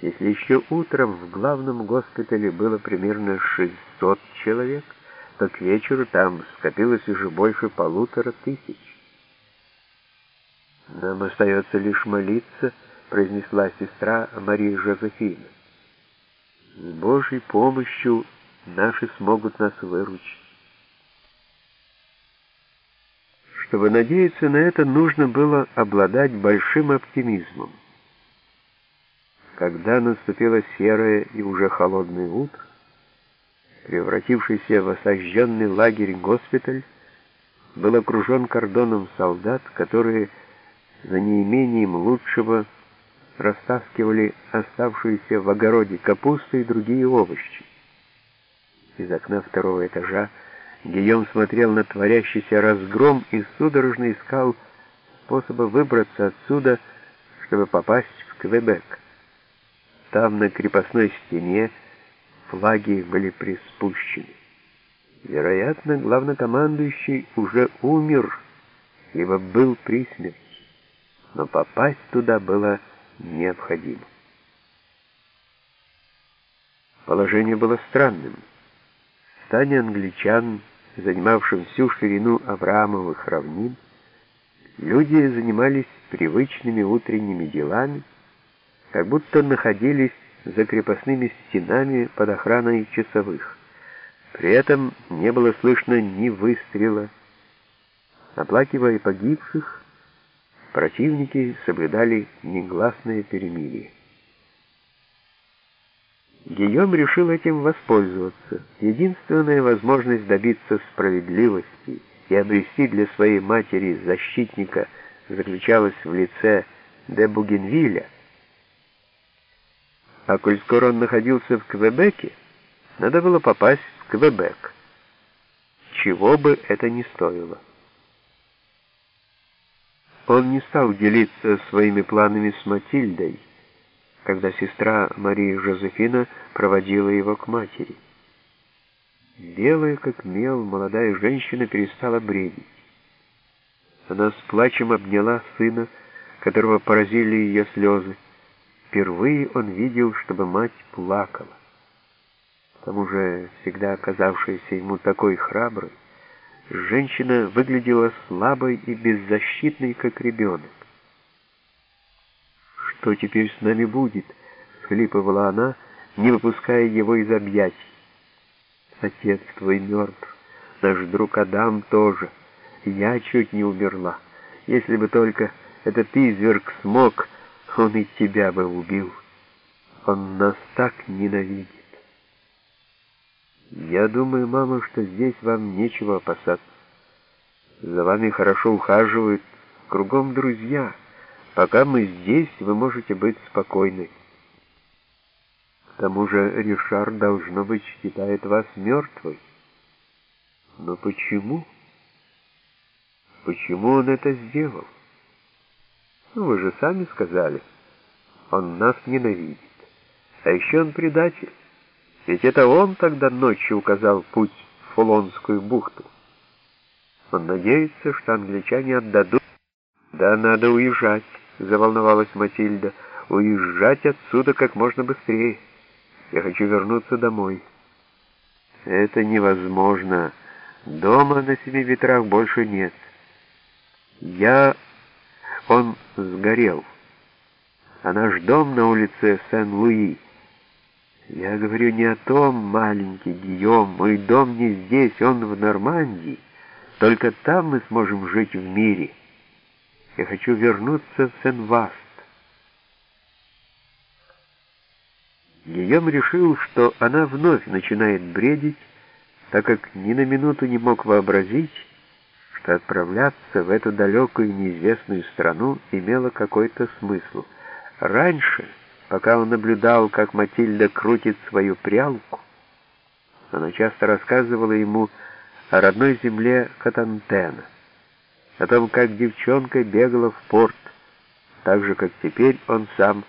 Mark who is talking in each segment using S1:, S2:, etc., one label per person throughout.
S1: Если еще утром в главном госпитале было примерно 600 человек, то к вечеру там скопилось уже больше полутора тысяч. «Нам остается лишь молиться», — произнесла сестра Мария Жозефина. «С Божьей помощью наши смогут нас выручить». Чтобы надеяться на это, нужно было обладать большим оптимизмом. Когда наступило серое и уже холодное утро, превратившийся в осажденный лагерь госпиталь был окружен кордоном солдат, которые за неимением лучшего растаскивали оставшуюся в огороде капусту и другие овощи. Из окна второго этажа Гийом смотрел на творящийся разгром и судорожно искал способа выбраться отсюда, чтобы попасть в Квебек. Там, на крепостной стене, флаги были приспущены. Вероятно, главнокомандующий уже умер, либо был при смерти, но попасть туда было необходимо. Положение было странным. В стане англичан, занимавшим всю ширину Авраамовых равнин, люди занимались привычными утренними делами, как будто находились за крепостными стенами под охраной часовых. При этом не было слышно ни выстрела. Оплакивая погибших, противники соблюдали негласное перемирие. Гийом решил этим воспользоваться. Единственная возможность добиться справедливости и обрести для своей матери защитника заключалась в лице де Бугенвиля, а коль скоро он находился в Квебеке, надо было попасть в Квебек. Чего бы это ни стоило. Он не стал делиться своими планами с Матильдой, когда сестра Мария Жозефина проводила его к матери. Белая, как мел, молодая женщина перестала бредить. Она с плачем обняла сына, которого поразили ее слезы. Впервые он видел, чтобы мать плакала. К тому же, всегда оказавшаяся ему такой храброй, женщина выглядела слабой и беззащитной, как ребенок. «Что теперь с нами будет?» — схлипывала она, не выпуская его из объятий. «Отец твой мертв, наш друг Адам тоже. Я чуть не умерла. Если бы только этот изверг смог...» Он и тебя бы убил. Он нас так ненавидит. Я думаю, мама, что здесь вам нечего опасаться. За вами хорошо ухаживают, кругом друзья. Пока мы здесь, вы можете быть спокойны. К тому же Ришар, должно быть, считает вас мертвой. Но почему? Почему он это сделал? Ну, вы же сами сказали. Он нас ненавидит. А еще он предатель. Ведь это он тогда ночью указал путь в Фулонскую бухту. Он надеется, что англичане отдадут. Да, надо уезжать, заволновалась Матильда. Уезжать отсюда как можно быстрее. Я хочу вернуться домой. Это невозможно. Дома на семи ветрах больше нет. Я он сгорел. А наш дом на улице Сен-Луи. Я говорю не о том, маленький Гийом, мой дом не здесь, он в Нормандии. Только там мы сможем жить в мире. Я хочу вернуться в Сен-Васт. Гийом решил, что она вновь начинает бредить, так как ни на минуту не мог вообразить, что отправляться в эту далекую неизвестную страну имело какой-то смысл. Раньше, пока он наблюдал, как Матильда крутит свою прялку, она часто рассказывала ему о родной земле Катантена, о том, как девчонка бегала в порт, так же, как теперь он сам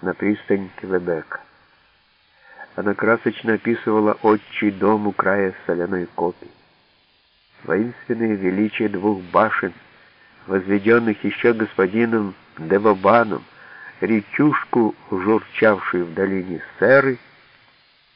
S1: на пристань Квебека. Она красочно описывала отчий дом у края соляной копии воинственное величие двух башен, возведенных еще господином Девобаном, речушку, журчавшую в долине Серы,